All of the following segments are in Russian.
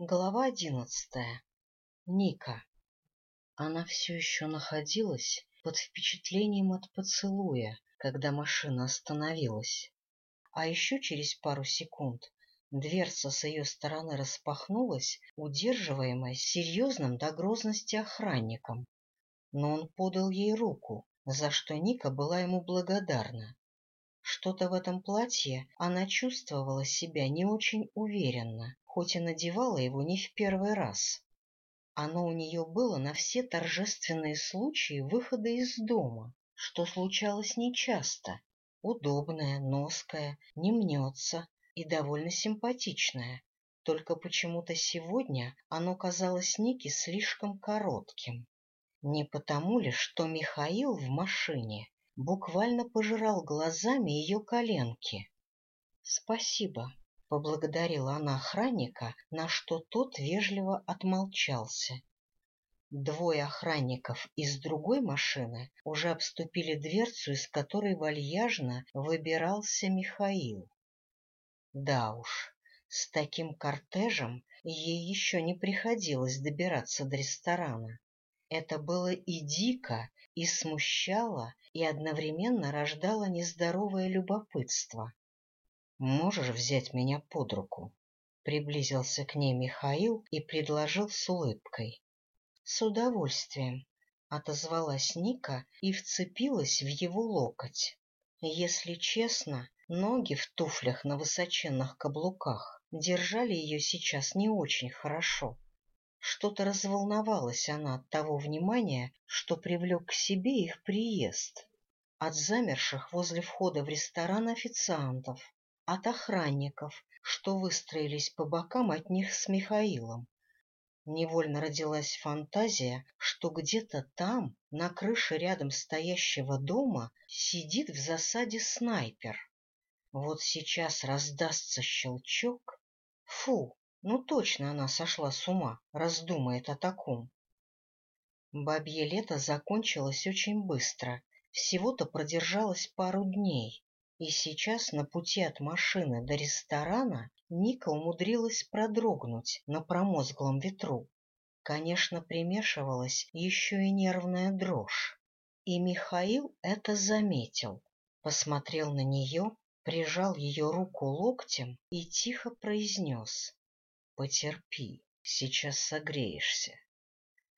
Глава одиннадцатая. Ника. Она все еще находилась под впечатлением от поцелуя, когда машина остановилась. А еще через пару секунд дверца с ее стороны распахнулась, удерживаемая серьезным до грозности охранником. Но он подал ей руку, за что Ника была ему благодарна. Что-то в этом платье она чувствовала себя не очень уверенно хоть и надевала его не в первый раз. Оно у нее было на все торжественные случаи выхода из дома, что случалось нечасто. Удобное, ноское, не мнется и довольно симпатичное. Только почему-то сегодня оно казалось Нике слишком коротким. Не потому ли, что Михаил в машине буквально пожирал глазами ее коленки? — Спасибо, Поблагодарила она охранника, на что тот вежливо отмолчался. Двое охранников из другой машины уже обступили дверцу, из которой вальяжно выбирался Михаил. Да уж, с таким кортежем ей еще не приходилось добираться до ресторана. Это было и дико, и смущало, и одновременно рождало нездоровое любопытство. Можешь взять меня под руку? Приблизился к ней Михаил и предложил с улыбкой. С удовольствием отозвалась Ника и вцепилась в его локоть. Если честно, ноги в туфлях на высоченных каблуках держали ее сейчас не очень хорошо. Что-то разволновалась она от того внимания, что привлек к себе их приезд. От замерших возле входа в ресторан официантов, от охранников, что выстроились по бокам от них с Михаилом. Невольно родилась фантазия, что где-то там, на крыше рядом стоящего дома, сидит в засаде снайпер. Вот сейчас раздастся щелчок. Фу, ну точно она сошла с ума, раздумает о таком. Бабье лето закончилось очень быстро, всего-то продержалось пару дней. И сейчас на пути от машины до ресторана Ника умудрилась продрогнуть на промозглом ветру. Конечно, примешивалась еще и нервная дрожь. И Михаил это заметил, посмотрел на нее, прижал ее руку локтем и тихо произнес. — Потерпи, сейчас согреешься.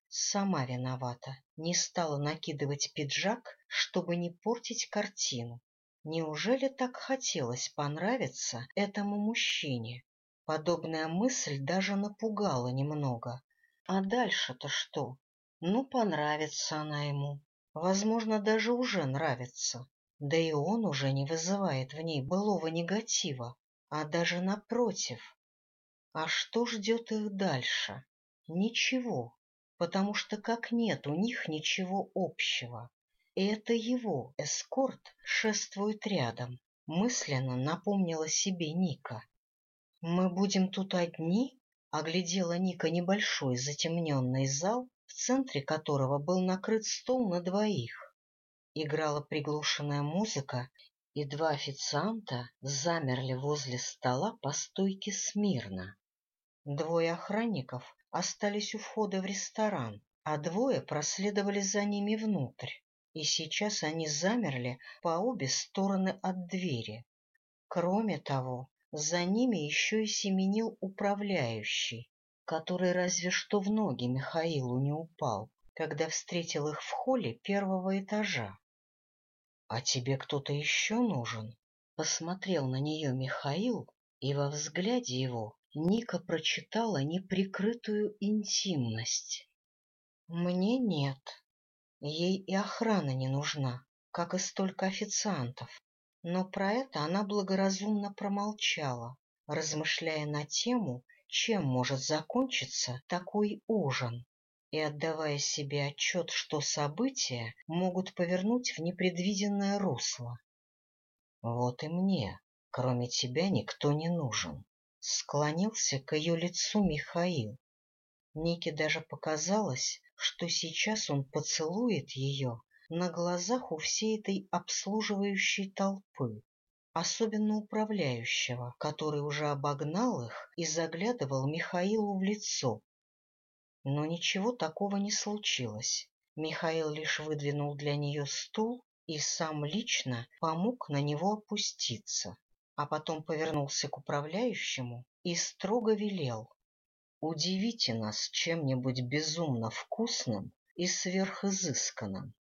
Сама виновата, не стала накидывать пиджак, чтобы не портить картину. Неужели так хотелось понравиться этому мужчине? Подобная мысль даже напугала немного. А дальше-то что? Ну, понравится она ему. Возможно, даже уже нравится. Да и он уже не вызывает в ней былого негатива, а даже напротив. А что ждет их дальше? Ничего, потому что как нет у них ничего общего. И это его эскорт шествует рядом, мысленно напомнила себе Ника. «Мы будем тут одни?» — оглядела Ника небольшой затемненный зал, в центре которого был накрыт стол на двоих. Играла приглушенная музыка, и два официанта замерли возле стола по стойке смирно. Двое охранников остались у входа в ресторан, а двое проследовали за ними внутрь и сейчас они замерли по обе стороны от двери. Кроме того, за ними еще и семенил управляющий, который разве что в ноги Михаилу не упал, когда встретил их в холле первого этажа. — А тебе кто-то еще нужен? — посмотрел на нее Михаил, и во взгляде его Ника прочитала неприкрытую интимность. — Мне нет, Ей и охрана не нужна, как и столько официантов. Но про это она благоразумно промолчала, размышляя на тему, чем может закончиться такой ужин, и отдавая себе отчет, что события могут повернуть в непредвиденное русло. «Вот и мне, кроме тебя, никто не нужен», — склонился к ее лицу Михаил. Нике даже показалось, что сейчас он поцелует ее на глазах у всей этой обслуживающей толпы, особенно управляющего, который уже обогнал их и заглядывал Михаилу в лицо. Но ничего такого не случилось. Михаил лишь выдвинул для нее стул и сам лично помог на него опуститься, а потом повернулся к управляющему и строго велел Удивите нас чем-нибудь безумно вкусным и сверхизысканным.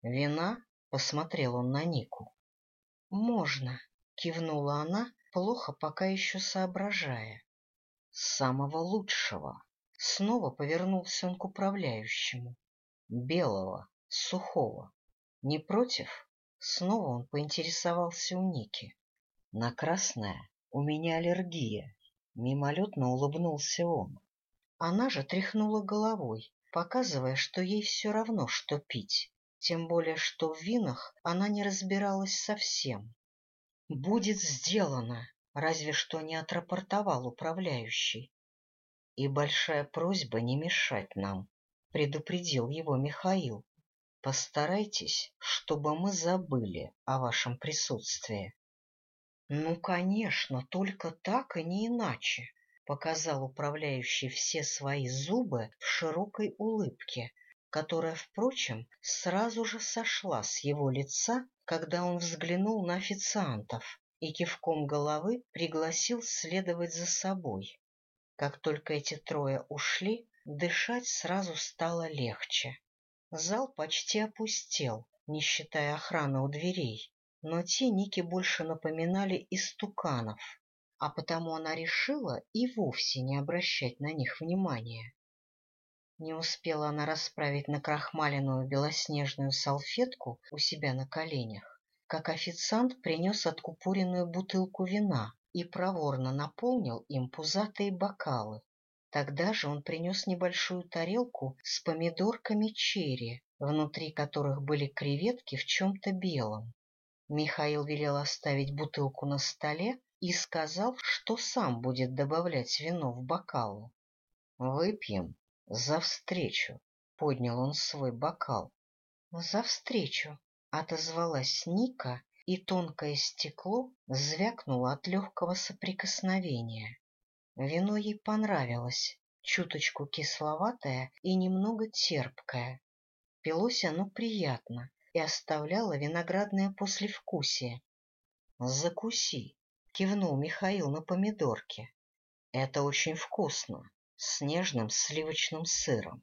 Вина? — посмотрел он на Нику. — Можно, — кивнула она, плохо пока еще соображая. — Самого лучшего. Снова повернулся он к управляющему. — Белого, сухого. Не против? Снова он поинтересовался у Ники. — На красное у меня аллергия. Мимолетно улыбнулся он. Она же тряхнула головой, показывая, что ей все равно, что пить, тем более, что в винах она не разбиралась совсем. — Будет сделано, разве что не отрапортовал управляющий. — И большая просьба не мешать нам, — предупредил его Михаил. — Постарайтесь, чтобы мы забыли о вашем присутствии. Ну, конечно, только так и не иначе, показал управляющий все свои зубы в широкой улыбке, которая, впрочем, сразу же сошла с его лица, когда он взглянул на официантов и кивком головы пригласил следовать за собой. Как только эти трое ушли, дышать сразу стало легче. Зал почти опустел, не считая охраны у дверей, но те Ники больше напоминали истуканов, а потому она решила и вовсе не обращать на них внимания. Не успела она расправить накрахмаленную белоснежную салфетку у себя на коленях, как официант принес откупоренную бутылку вина и проворно наполнил им пузатые бокалы. Тогда же он принес небольшую тарелку с помидорками черри, внутри которых были креветки в чем-то белом. Михаил велел оставить бутылку на столе и сказал, что сам будет добавлять вино в бокалы. «Выпьем за встречу», — поднял он свой бокал. «За встречу», — отозвалась Ника, и тонкое стекло звякнуло от легкого соприкосновения. Вино ей понравилось, чуточку кисловатое и немного терпкое. Пилось оно приятно, и оставляла виноградное послевкусие. «Закуси!» — кивнул Михаил на помидорке. «Это очень вкусно, с нежным сливочным сыром».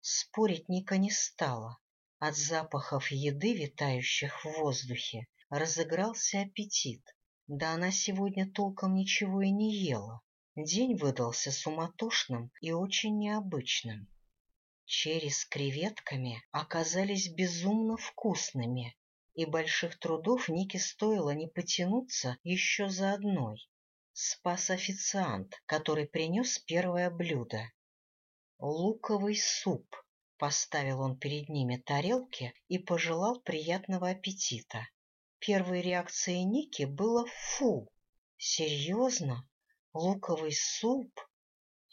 Спорить Ника не стала. От запахов еды, витающих в воздухе, разыгрался аппетит. Да она сегодня толком ничего и не ела. День выдался суматошным и очень необычным. Черри с креветками оказались безумно вкусными, и больших трудов Нике стоило не потянуться еще за одной. Спас официант, который принес первое блюдо. «Луковый суп», — поставил он перед ними тарелки и пожелал приятного аппетита. Первой реакцией Ники было «фу». «Серьезно? Луковый суп?»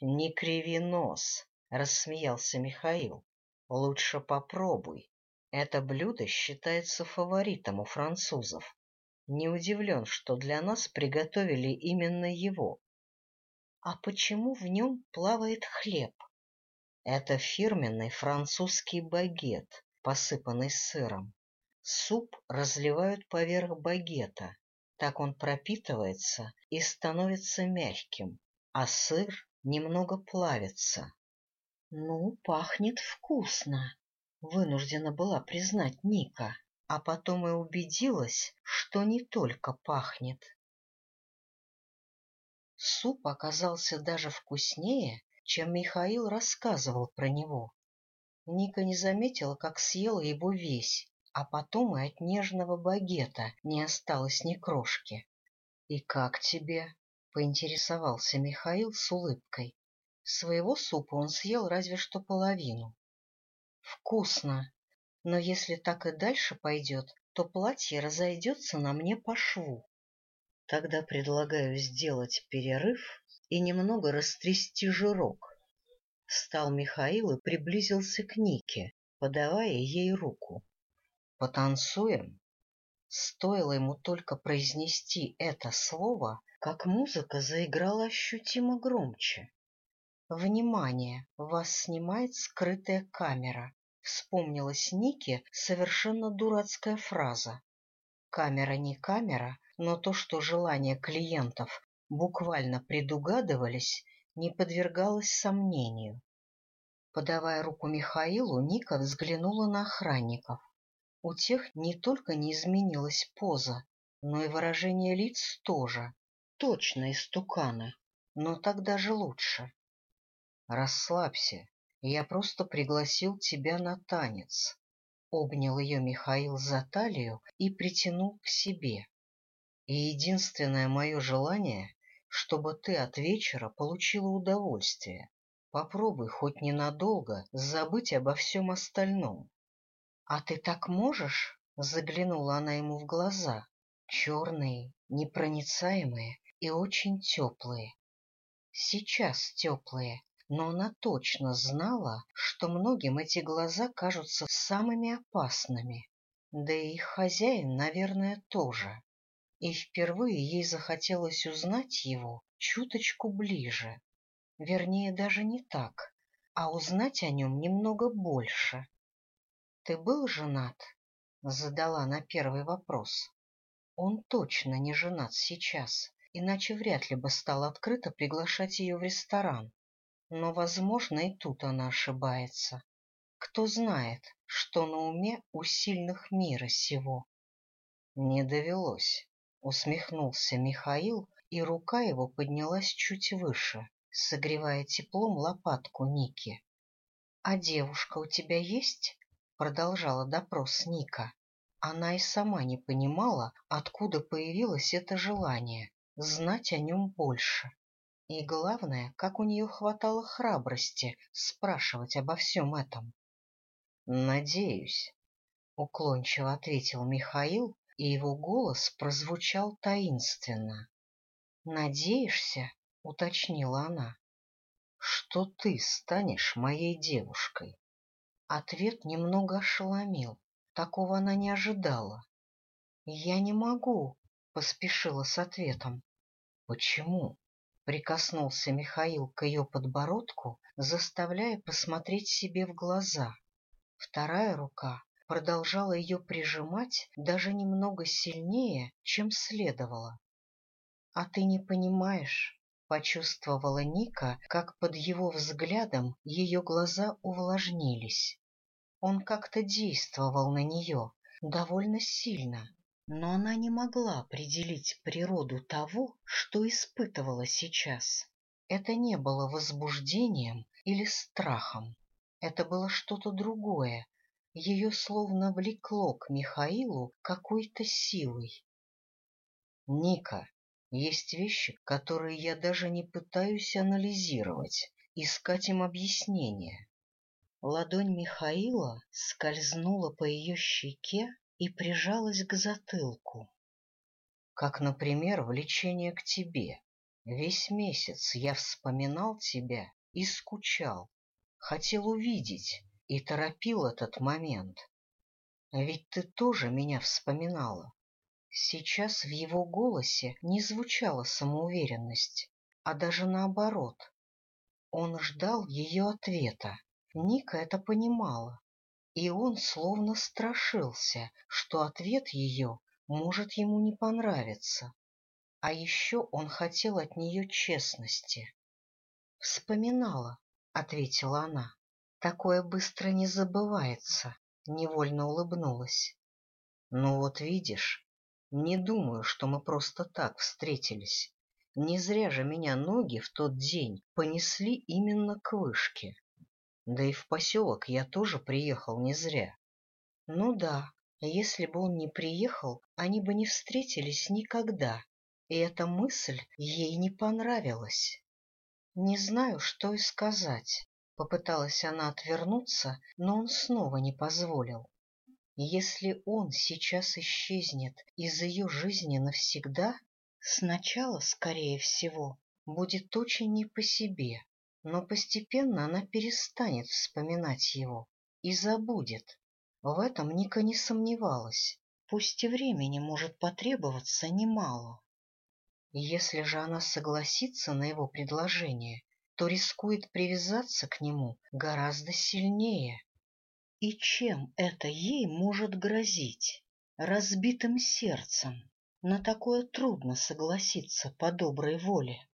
«Не криви нос», — рассмеялся Михаил. — Лучше попробуй. Это блюдо считается фаворитом у французов. Не удивлен, что для нас приготовили именно его. — А почему в нем плавает хлеб? — Это фирменный французский багет, посыпанный сыром. Суп разливают поверх багета. Так он пропитывается и становится мягким, а сыр немного плавится. «Ну, пахнет вкусно», — вынуждена была признать Ника, а потом и убедилась, что не только пахнет. Суп оказался даже вкуснее, чем Михаил рассказывал про него. Ника не заметила, как съела его весь, а потом и от нежного багета не осталось ни крошки. — И как тебе? — поинтересовался Михаил с улыбкой. Своего супа он съел разве что половину. Вкусно, но если так и дальше пойдет, то платье разойдется на мне по шву. Тогда предлагаю сделать перерыв и немного растрясти жирок. Встал Михаил и приблизился к Нике, подавая ей руку. «Потанцуем?» Стоило ему только произнести это слово, как музыка заиграла ощутимо громче. «Внимание! Вас снимает скрытая камера», — вспомнилась Нике совершенно дурацкая фраза. Камера не камера, но то, что желания клиентов буквально предугадывались, не подвергалось сомнению. Подавая руку Михаилу, Ника взглянула на охранников. У тех не только не изменилась поза, но и выражение лиц тоже. Точно истуканы, но так даже лучше. «Расслабься, я просто пригласил тебя на танец». Обнял ее Михаил за талию и притянул к себе. «И единственное мое желание, чтобы ты от вечера получила удовольствие. Попробуй хоть ненадолго забыть обо всем остальном». «А ты так можешь?» — заглянула она ему в глаза. Черные, непроницаемые и очень теплые. Сейчас теплые, но она точно знала, что многим эти глаза кажутся самыми опасными. Да и их хозяин, наверное, тоже. И впервые ей захотелось узнать его чуточку ближе. Вернее, даже не так, а узнать о нем немного больше. — Ты был женат? — задала на первый вопрос. Он точно не женат сейчас, иначе вряд ли бы стал открыто приглашать ее в ресторан но, возможно, и тут она ошибается. Кто знает, что на уме у сильных мира сего. Не довелось, усмехнулся Михаил, и рука его поднялась чуть выше, согревая теплом лопатку Ники. А девушка у тебя есть? продолжала допрос Ника. Она и сама не понимала, откуда появилось это желание знать о нем больше. И главное, как у нее хватало храбрости спрашивать обо всем этом. «Надеюсь», — уклончиво ответил Михаил, и его голос прозвучал таинственно. «Надеешься?» — уточнила она. «Что ты станешь моей девушкой?» Ответ немного ошеломил. Такого она не ожидала. «Я не могу», — поспешила с ответом. «Почему?» Прикоснулся Михаил к ее подбородку, заставляя посмотреть себе в глаза. Вторая рука продолжала ее прижимать даже немного сильнее, чем следовало. — А ты не понимаешь, — почувствовала Ника, как под его взглядом ее глаза увлажнились. Он как-то действовал на нее довольно сильно, но она не могла определить природу того, что испытывала сейчас. Это не было возбуждением или страхом. Это было что-то другое. Ее словно влекло к Михаилу какой-то силой. «Ника, есть вещи, которые я даже не пытаюсь анализировать, искать им объяснение». Ладонь Михаила скользнула по ее щеке, и прижалась к затылку. Как, например, влечение к тебе. Весь месяц я вспоминал тебя и скучал, хотел увидеть и торопил этот момент. А ведь ты тоже меня вспоминала. Сейчас в его голосе не звучала самоуверенность, а даже наоборот. Он ждал ее ответа. Ника это понимала и он словно страшился, что ответ ее может ему не понравиться. А еще он хотел от нее честности. — Вспоминала, — ответила она. — Такое быстро не забывается, — невольно улыбнулась. — Ну вот видишь, не думаю, что мы просто так встретились. Не зря же меня ноги в тот день понесли именно к вышке. Да и в поселок я тоже приехал не зря. Ну да, если бы он не приехал, они бы не встретились никогда. И эта мысль ей не понравилась. Не знаю, что и сказать. Попыталась она отвернуться, но он снова не позволил. Если он сейчас исчезнет из ее жизни навсегда, сначала, скорее всего, будет очень не по себе, но постепенно она перестанет вспоминать его и забудет. В этом Ника не сомневалась, пусть и времени может потребоваться немало. Если же она согласится на его предложение, то рискует привязаться к нему гораздо сильнее. И чем это ей может грозить? Разбитым сердцем. На такое трудно согласиться по доброй воле.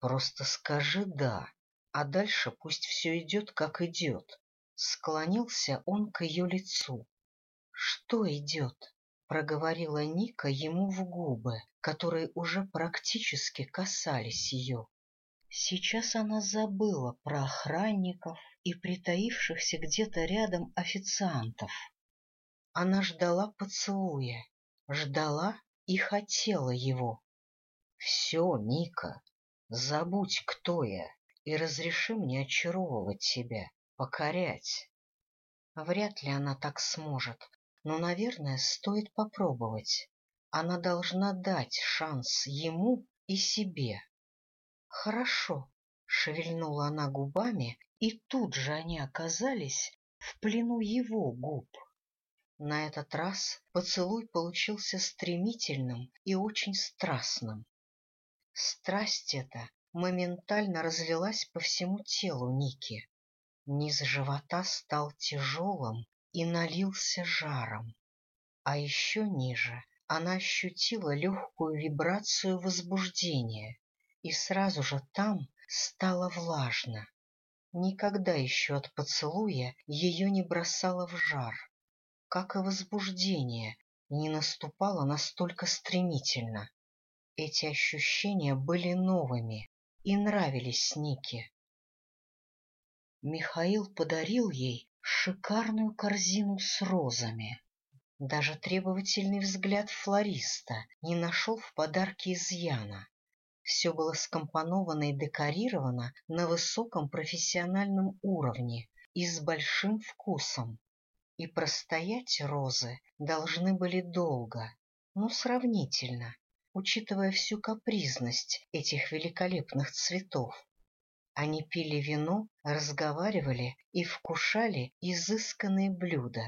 Просто скажи «да», а дальше пусть все идет, как идет. Склонился он к ее лицу. — Что идет? — проговорила Ника ему в губы, которые уже практически касались ее. Сейчас она забыла про охранников и притаившихся где-то рядом официантов. Она ждала поцелуя, ждала и хотела его. — Все, Ника, Забудь, кто я, и разреши мне очаровывать тебя, покорять. Вряд ли она так сможет, но, наверное, стоит попробовать. Она должна дать шанс ему и себе. Хорошо, шевельнула она губами, и тут же они оказались в плену его губ. На этот раз поцелуй получился стремительным и очень страстным. Страсть эта моментально разлилась по всему телу Ники. Низ живота стал тяжелым и налился жаром. А еще ниже она ощутила легкую вибрацию возбуждения, и сразу же там стало влажно. Никогда еще от поцелуя ее не бросало в жар. Как и возбуждение, не наступало настолько стремительно. Эти ощущения были новыми и нравились Нике. Михаил подарил ей шикарную корзину с розами. Даже требовательный взгляд флориста не нашел в подарке изъяна. Все было скомпоновано и декорировано на высоком профессиональном уровне и с большим вкусом. И простоять розы должны были долго, но сравнительно, учитывая всю капризность этих великолепных цветов. Они пили вино, разговаривали и вкушали изысканные блюда.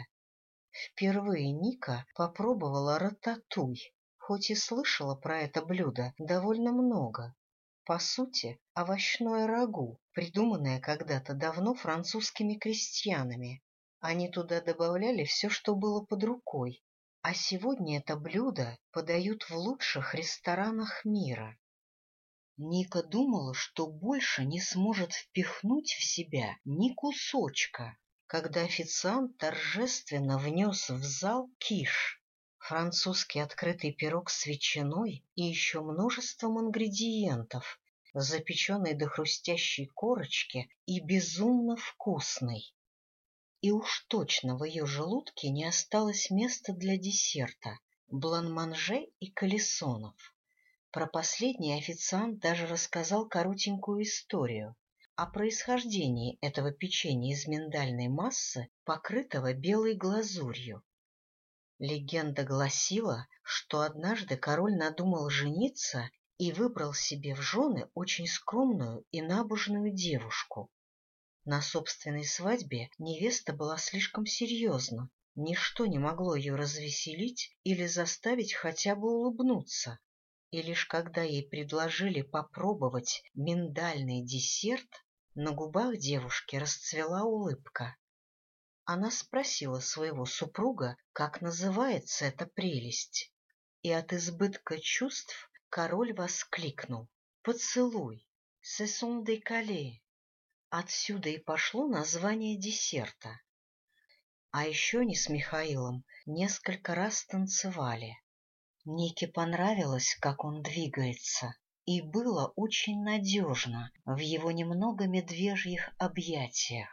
Впервые Ника попробовала рататуй, хоть и слышала про это блюдо довольно много. По сути, овощное рагу, придуманное когда-то давно французскими крестьянами. Они туда добавляли все, что было под рукой, а сегодня это блюдо подают в лучших ресторанах мира. Ника думала, что больше не сможет впихнуть в себя ни кусочка, когда официант торжественно внес в зал киш, французский открытый пирог с ветчиной и еще множеством ингредиентов, запеченный до хрустящей корочки и безумно вкусный. И уж точно в ее желудке не осталось места для десерта, бланманже и колесонов. Про последний официант даже рассказал коротенькую историю о происхождении этого печенья из миндальной массы, покрытого белой глазурью. Легенда гласила, что однажды король надумал жениться и выбрал себе в жены очень скромную и набожную девушку, на собственной свадьбе невеста была слишком серьезна. Ничто не могло ее развеселить или заставить хотя бы улыбнуться. И лишь когда ей предложили попробовать миндальный десерт, на губах девушки расцвела улыбка. Она спросила своего супруга, как называется эта прелесть. И от избытка чувств король воскликнул «Поцелуй! Сесон декале!» Отсюда и пошло название десерта. А еще они с Михаилом несколько раз танцевали. Нике понравилось, как он двигается, и было очень надежно в его немного медвежьих объятиях.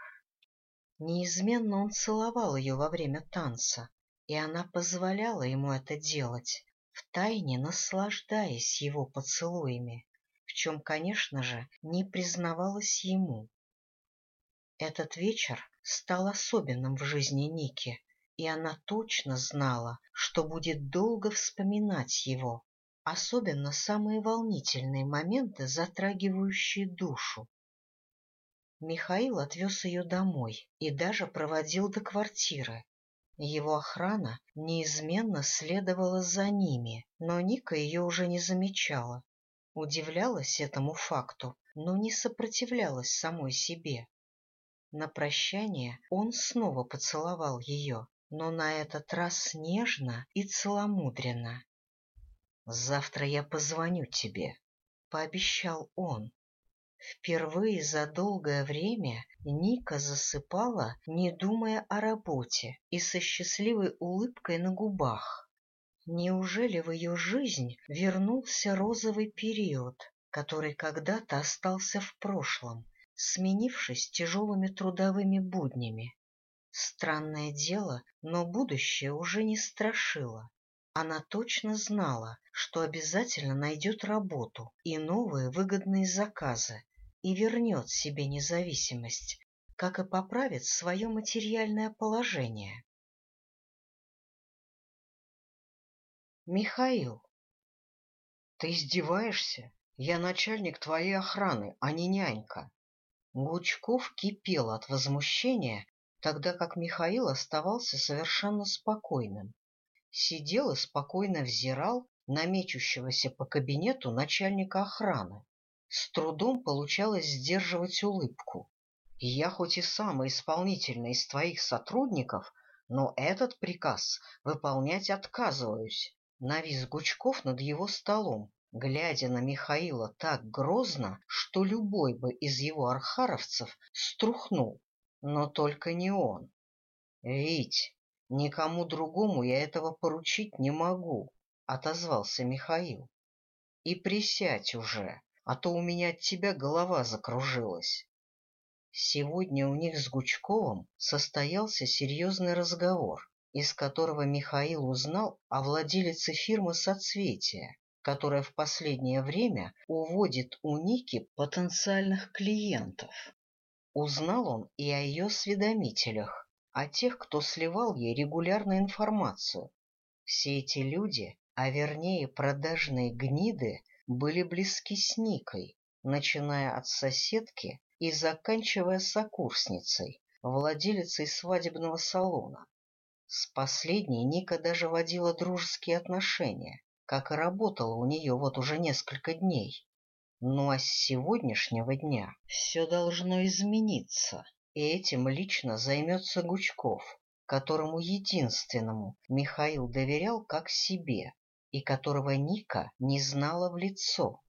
Неизменно он целовал ее во время танца, и она позволяла ему это делать, втайне наслаждаясь его поцелуями, в чем, конечно же, не признавалась ему. Этот вечер стал особенным в жизни Ники, и она точно знала, что будет долго вспоминать его, особенно самые волнительные моменты, затрагивающие душу. Михаил отвез ее домой и даже проводил до квартиры. Его охрана неизменно следовала за ними, но Ника ее уже не замечала. Удивлялась этому факту, но не сопротивлялась самой себе. На прощание он снова поцеловал ее, но на этот раз нежно и целомудренно. «Завтра я позвоню тебе», — пообещал он. Впервые за долгое время Ника засыпала, не думая о работе и со счастливой улыбкой на губах. Неужели в ее жизнь вернулся розовый период, который когда-то остался в прошлом сменившись тяжелыми трудовыми буднями. Странное дело, но будущее уже не страшило. Она точно знала, что обязательно найдет работу и новые выгодные заказы, и вернет себе независимость, как и поправит свое материальное положение. Михаил. Ты издеваешься? Я начальник твоей охраны, а не нянька. Гучков кипел от возмущения, тогда как Михаил оставался совершенно спокойным. Сидел и спокойно взирал на мечущегося по кабинету начальника охраны. С трудом получалось сдерживать улыбку. Я хоть и самый исполнительный из твоих сотрудников, но этот приказ выполнять отказываюсь, навис Гучков над его столом, глядя на Михаила так грозно, что любой бы из его архаровцев струхнул, но только не он. «Вить, никому другому я этого поручить не могу», — отозвался Михаил. «И присядь уже, а то у меня от тебя голова закружилась». Сегодня у них с Гучковым состоялся серьезный разговор, из которого Михаил узнал о владелице фирмы «Соцветия», которая в последнее время уводит у Ники потенциальных клиентов. Узнал он и о ее осведомителях, о тех, кто сливал ей регулярно информацию. Все эти люди, а вернее продажные гниды, были близки с Никой, начиная от соседки и заканчивая сокурсницей, владелицей свадебного салона. С последней Ника даже водила дружеские отношения, как и работала у нее вот уже несколько дней. Ну а с сегодняшнего дня все должно измениться, и этим лично займется Гучков, которому единственному Михаил доверял как себе и которого Ника не знала в лицо.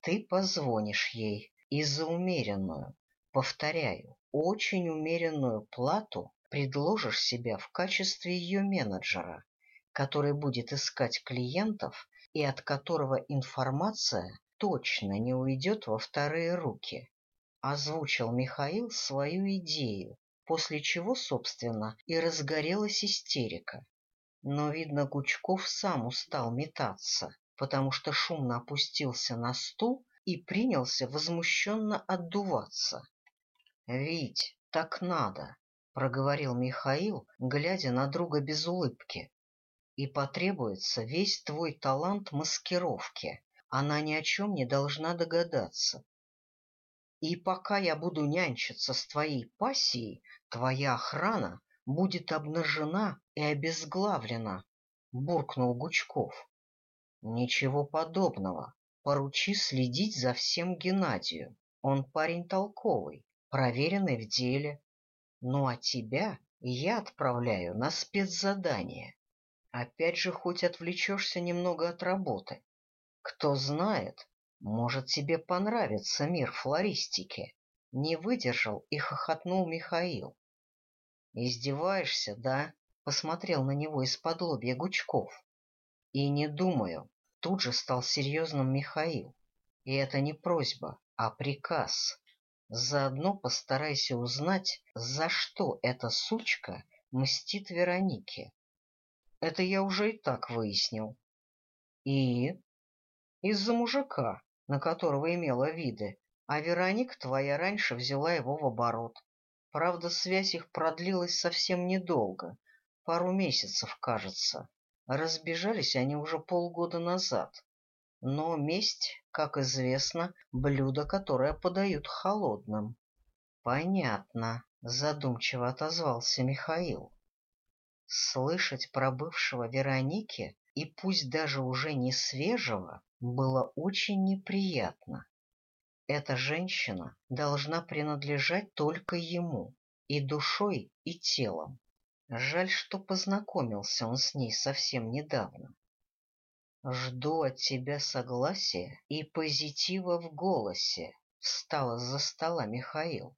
Ты позвонишь ей и за умеренную, повторяю, очень умеренную плату предложишь себя в качестве ее менеджера который будет искать клиентов и от которого информация точно не уйдет во вторые руки. Озвучил Михаил свою идею, после чего, собственно, и разгорелась истерика. Но, видно, Гучков сам устал метаться, потому что шумно опустился на стул и принялся возмущенно отдуваться. — Вить, так надо! — проговорил Михаил, глядя на друга без улыбки и потребуется весь твой талант маскировки. Она ни о чем не должна догадаться. И пока я буду нянчиться с твоей пассией, твоя охрана будет обнажена и обезглавлена, — буркнул Гучков. — Ничего подобного. Поручи следить за всем Геннадию. Он парень толковый, проверенный в деле. Ну а тебя я отправляю на спецзадание. Опять же хоть отвлечешься немного от работы. Кто знает, может тебе понравится мир флористики. Не выдержал и хохотнул Михаил. Издеваешься, да? Посмотрел на него из-под лобья Гучков. И не думаю. Тут же стал серьезным Михаил. И это не просьба, а приказ. Заодно постарайся узнать, за что эта сучка мстит Веронике. Это я уже и так выяснил. И? Из-за мужика, на которого имела виды, а Вероника твоя раньше взяла его в оборот. Правда, связь их продлилась совсем недолго, пару месяцев, кажется. Разбежались они уже полгода назад. Но месть, как известно, блюдо, которое подают холодным. — Понятно, — задумчиво отозвался Михаил. Слышать про бывшего Вероники, и пусть даже уже не свежего, было очень неприятно. Эта женщина должна принадлежать только ему, и душой, и телом. Жаль, что познакомился он с ней совсем недавно. «Жду от тебя согласия и позитива в голосе», — встал за стола Михаил.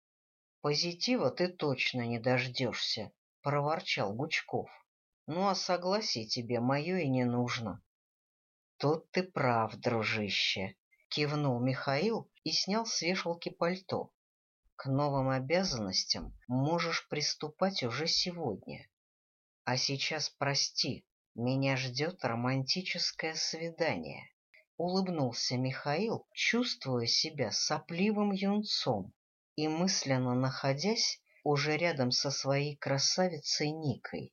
«Позитива ты точно не дождешься, — проворчал Гучков. — Ну, а согласие тебе мое и не нужно. — Тут ты прав, дружище, — кивнул Михаил и снял с вешалки пальто. — К новым обязанностям можешь приступать уже сегодня. А сейчас прости, меня ждет романтическое свидание. Улыбнулся Михаил, чувствуя себя сопливым юнцом и мысленно находясь уже рядом со своей красавицей Никой.